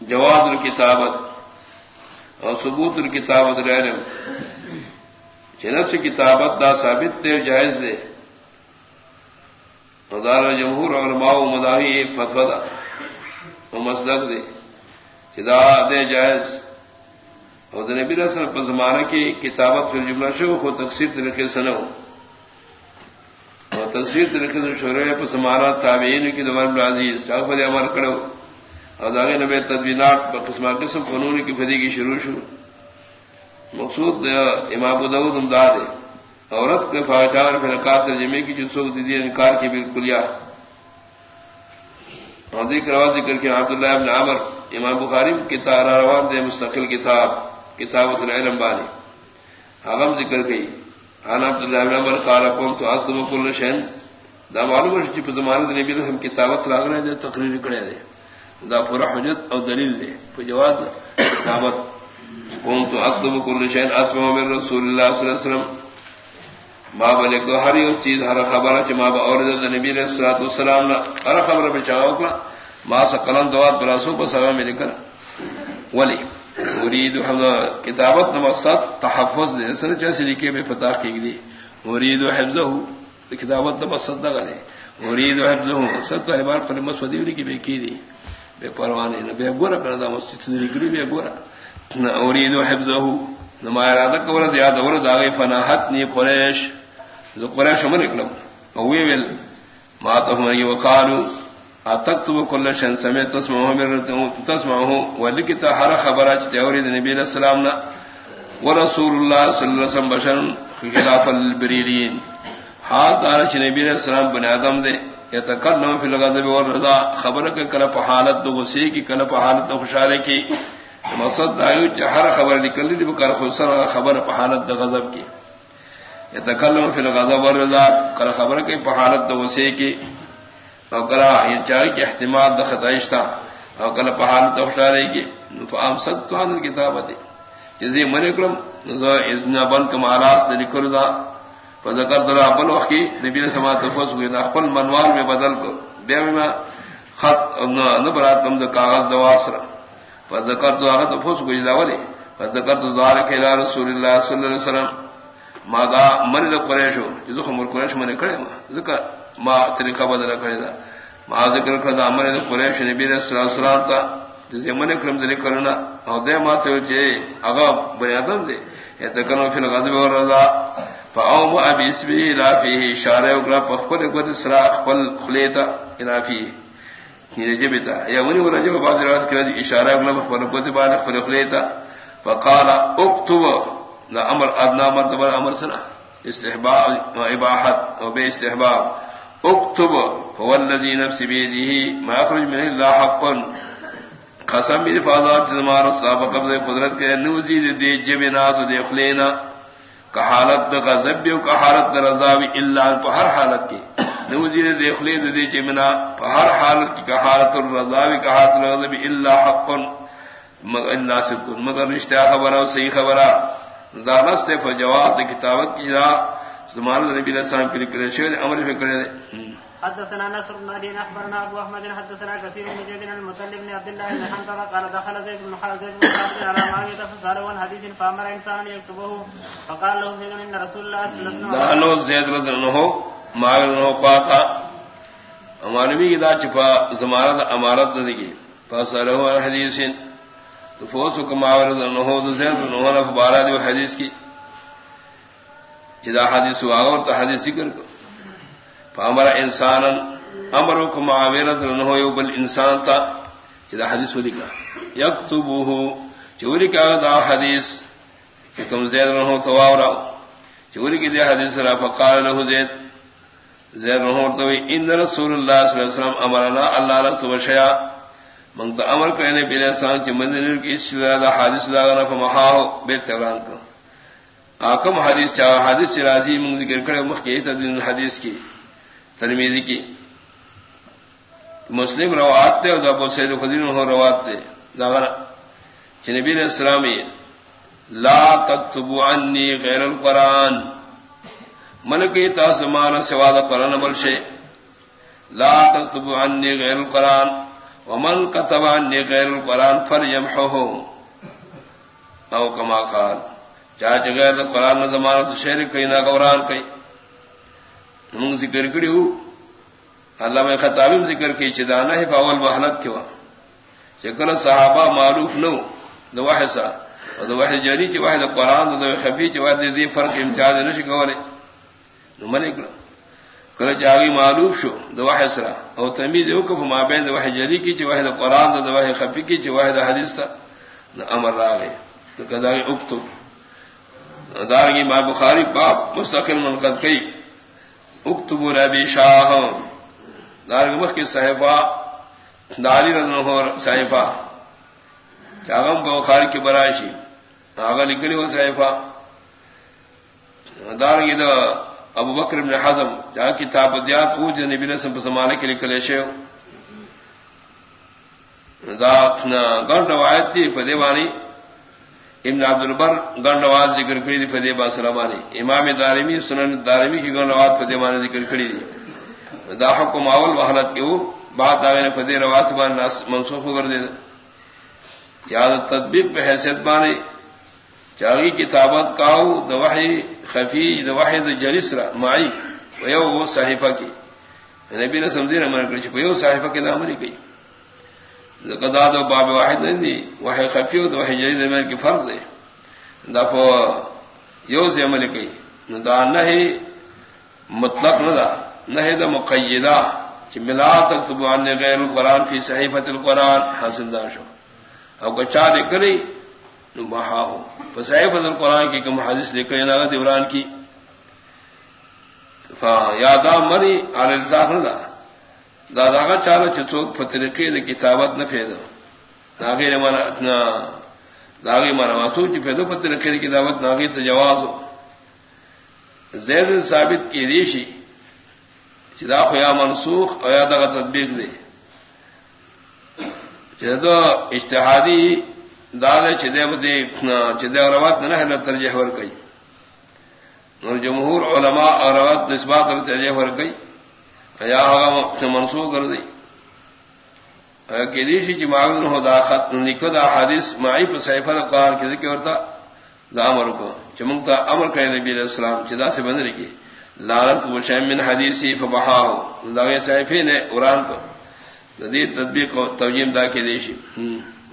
جواد الکتابت اور ثبوت الکتابت رحم جنب سے کتابت دا ثابت دے، جائز دے۔ مدار جمہور اور ماؤ مداحی فتودا وہ مسلک دے۔ جدا دے جائز۔ اور نبی رسل پر زمانہ کی کتابت پھر جملہ شو کو تقسیم طریقے سے نہ ہو۔ اور تقسیم طریقے سے شورے پر زمانہ تابعین کی دوبارہ عزیز چاہ پر عمر کرو اور داغے نبے تدوینات قسم قسم قانون کی فدی کی شروع شروع مقصود امام دعود امداد ہے عورت کے فاچار پھر قاتل جمعے کی جو سوکھ دیدی انکار کی بالکل یا. ذکر ذکر کے عبداللہ ابن عمر امام بخاری کی تارا روان دے مستقل کتاب کتاب العلم بانی. حغم ذکر گئی حان عبداللہ ابن عمر قال قوم تو اکتب کل شہن دا معلوم ہے کہ زمانے نبی رحم کتابت لاگ رہے دے، تقریر کرے دے. دا پورا حجت اور دلیل دے جواب کتابت قوم تو اکتب کل شہن اسمع من رسول اللہ صلی اللہ علیہ وسلم. ماں بولے کو ہر ایک چیز ہر خبر ہے ماں اور نبی علیہ السلاط والسلام نہ ہر خبر پہ چاہو کلا ماں سے قلم دوات براسو کو سبا میں لکھا ولی مرید کتابت مقصد تحفظ دے سر جیسے لکھے میں فتح کی دی مرید و حفظ ہوں کتابت مقصد دگا دے مرید و حفظ بار پر مسودی کی بے کی دی بے پروانے نہ بے گورا کرنا مسجد لکھ بے گورا نہ ارید و حفظ ہوں نہ مایا رادہ کور یاد اور داغے فناحت نی قریش. جو قریش من اکلم اوی ویل، ما تفمنی وقالو اتکتب کل شن سمیت تسمعه من تسمعه ولکتا ہر خبر چتے اوری نبی علیہ السلام نا. ورسول اللہ صلی اللہ علیہ وسلم بشر، خلاف البریرین حال دار چ نبی علیہ السلام بن آدم دے. یتکلم فی الغضب والرضا، خبر کے کل حالت دو غصے کی، کل حالت دو خوشالے کی۔ مقصد دایو ہر خبر نکلی دی بکر خسر خبر حالت دو غضب کی۔ یتکلم فی الغضب والرضا، کل خبر کے پہالت دو وسے کی۔ او کلا یہ چاہے کہ احتمال د خطائش تھا او کل پہالت دو اشارے کی۔ فام سد تو ان کتابت جزی من کرم نزا اذن بن کم آراس دے لکر فذکر در اپن وقت کی نبی نے سما تفوس ہوئی، نہ اپن منوال میں بدل کو بے میں خط نبرات کم دا کاغذ دواسرا فذکر تو آغا تفوس ہوئی دا ولی۔ فذکر تو ذالک الى رسول اللہ صلی اللہ علیہ وسلم۔ مادا من دا قریش ہو جزو خمر قریش من کڑے ما۔ ذکر ما طریقہ بدل کرے دا۔ ما ذکر کر دا من دا قریش نبی صلی اللہ علیہ وسلم تا۔ جزے من کرم دلی کرنا او دے ما تے جے اگا بنی آدم دے یتکنو فی الغضب والرضا۔ فاوم ابی اسبی لا فیہ اشارہ اکرا پخپل قد سرا خپل خلیتا الى فیہ یہ جبتا یا منی ورجو بعض روایت کرا اشارہ اکرا پخپل قد بان خپل خلیتا فقال اكتب نہ امر ادنا مرتبہ امر سنا۔ استحباب اباحت و بے استحباب۔ اکتب هو الذي نفس بيده ما اخرج منه الا حق۔ قسم بھی فاضات زمان صاحب قبض قدرت کے نوزید دے جبنا تو دیکھ لینا کہ حالت غضب و کہ حالت رضا پہ ہر حالت کی نوزید دیکھ لی دی دے پہ ہر حالت کی کہ حالت الرضا کہ حالت الغضب اللہ حق مگر اللہ صدق مگر رشتہ خبر اور صحیح خبر دانست فجواب کتابت کی جا۔ زمان نبی علیہ السلام کے لکھ رہے امر فکر حدثنا نصر بن علي اخبرنا ابو احمد حدثنا كثير من زيد المطلب بن عبد الله بن حنظله قال دخل زيد بن حازم بن حازم على معاويه فساله عن حديث فامر انسان يكتبه فقال له زيد ان رسول الله صلى الله عليه وسلم قال زيد رضي الله عنه معاويه قاطع امانوی کی دا چپا زمانہ امارت دے گی فساله عن حديث تو فوس کو اللہ عنہ زید بن عمر فبارہ دی حدیث کی۔ جدا حدیث ہوا اور تو حدیث ذکر کو فامر انسان امر کو معاویہ رضی اللہ بل انسان تھا جدا حدیث ہوئی کا۔ یکتبوہ چوری کا دا حدیث، کہ تم زید بن عمر تواورا چوری کی دی حدیث را، فقال له زید زید بن عمر تو ان رسول اللہ صلی اللہ علیہ وسلم امرنا اللہ رسول شیا منگتا امر کہنے بے احسان کی مندر کی اس حادث لاگنا فمہا ہو بے تغران کو آکم حدیث چاہ حادث سے راضی منگ ذکر کرے مخ کی تدین حدیث کی ترمیزی کی مسلم روات تھے اور ابو سید خدین ہو روات تھے لاگنا نبی علیہ السلامی لا تکتبو عنی غیر القرآن. من کی تاسمان سواد قرآن بل شے لا تکتبو عنی غیر القرآن. ومن کا تبان نے غیر القرآن فر یم او کما قال چاہ جگہ قرآن نہ زمانہ شہر کئی نہ قرآن کئی۔ ہم ذکر کری ہو۔ اللہ میں خطابم ذکر کی چدانا ہے پاول بحلت کیوں چکر صحابہ معروف نو، دو سا۔ دو واحد جری چ واحد قرآن، دو خفی چ واحد دی فرق امتیاز نش گورے نو من اکلا کل جاگی معروف شو، دو واحد سرا۔ او تمیز او کف ما بین دو واحد جری کی چ واحد قرآن، دو واحد خفی کی چ واحد حدیث تا نو امر راغے۔ تو کدا اکتب۔ دارگی ما بخاری باب مستقل منقد کئی۔ اکتبو ربی شاہ۔ دارگی مخ کی صحیفہ داری رضن ہو صحیفہ۔ چاغم بخاری کی برائشی آگا نکلی ہو صحیفہ۔ دارگی دا ابو بکر ابن حضم جہاں کتاب دیات ہو جو نبی رسم زمانے کے لکھلے شیو دا گن روایت تھی فدیوانی ابن عبد البر گن نواز ذکر کری دی فدی با امام دارمی، سنن دارمی کی گن نواز فدی مانے ذکر کری دی۔ دا حکم اول وحلت کے وہ بات آگے نے فدی روات بان منسوخ کر دے یاد تدبیق پہ حیثیت مانے چاغی کتابت کاؤ دواہی خفی دواہی جلس مائی وہ صحیفہ کی۔ نبی نے سمجھی نہ من کر صحیفہ کی دامری گئی قدا دو باب واحد نہیں دی وہ خفی ہو تو وہ جری درمیان کی فرق دے دفو یو سے عمل کی دا نہ مطلق نہ دا نہ دا مقیدہ۔ ملا تک تو غیر القرآن فی صحیفت القرآن حاصل داشو او کو چا دے کری، نو بہا ہو۔ تو صحیفت القرآن کی کم حدیث لے کر نہ دیوران کی۔ یادا مری، آل الزاق نہ دا۔ دادا کا چارو چوک فترقی د کتابت نہ پھیدو ناگی نے مانا اتنا داغی مانا ماسو چی پھیدو فترقی د کتابت ناگی تو جواز ہو زید ثابت کی ریشی چدا خیا منسوخ اور یادا کا تدبیق دے چدو اشتہادی داد چدے بدے چدے روات نہ ہے ترجیح ور گئی اور جمہور علماء اور روات اس بات ترجیح ور گئی یا منسوخ کر دی دیشی کی معاون ہو دا خط نکو دا حادث معی پر سیفر قرآن کی ذکر ہوتا دا امر کو چمکتا امر کرے نبی علیہ السلام چدا سے بند رکی لالت و شیم من حدیثی فبحا ہو دا سیفی نے قرآن کو تدبیر کو توجیم دا کے دیشی